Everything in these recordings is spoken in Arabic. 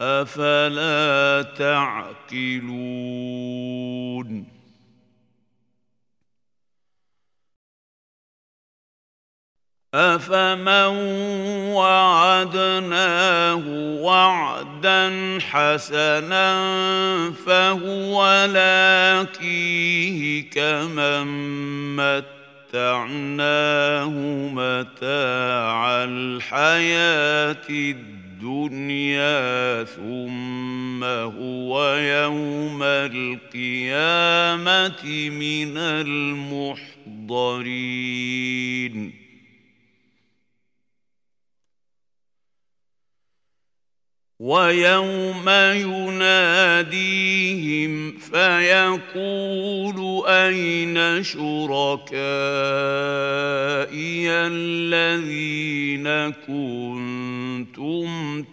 أفلا تعقلون؟ أفمن وعدناه وعدا حسنا فهو لاقيه كمن متعناه متاع الحياة الدنيا. ثم هو يوم القيامة من المحضرين. ويوم يناديهم فيقول أين شركائي الذين كنتم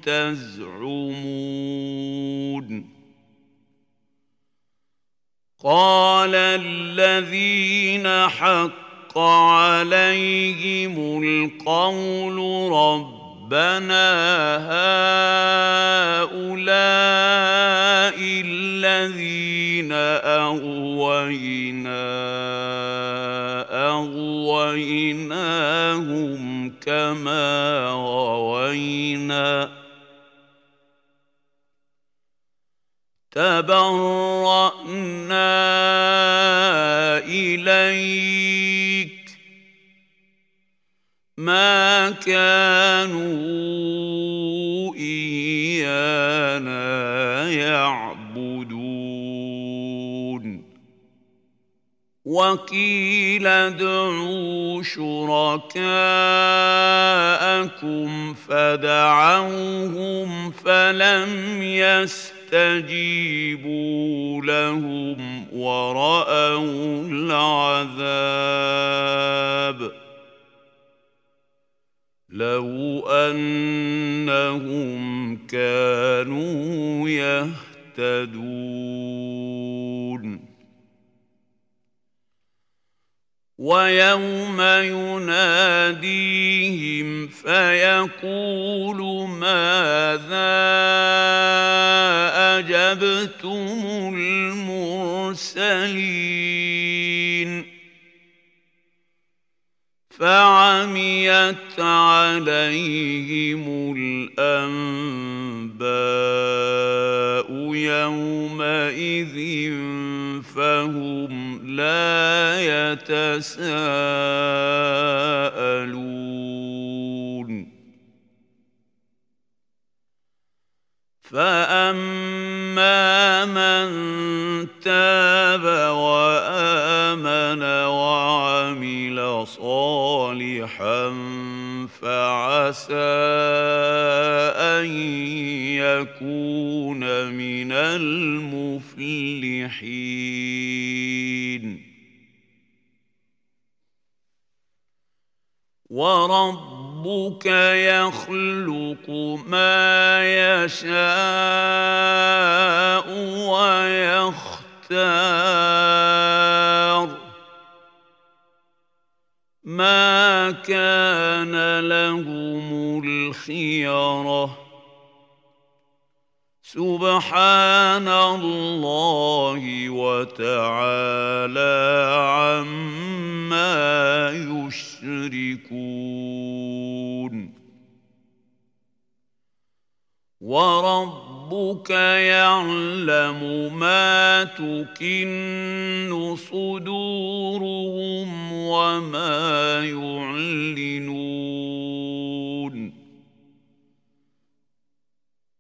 تزعمون قال الذين حق عليهم القول رب ربنا هؤلاء الذين أغوينا أغويناهم كما غوينا. تبرأنا إليك. ما كانوا إيانا يعبدون. وقيل ادعوا شركاءكم فدعوهم فلم يستجيبوا لهم وراوا العذاب لو انهم كانوا يهتدون ويوم يناديهم فيقول ماذا أجبتم المرسلين؟ فعميت عليهم الأنباء يومئذ فهم لا يتساءلون. فاما من تاب وامن وعمل صالحا فعسى ان يكون من المفلحين. وربك يخلق ما يشاء ويختار ما كان لهم الخيره سبحان الله وتعالى عما يشركون. وربك يعلم ما تكن صدورهم وما يعلنون.